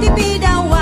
baby, be the one.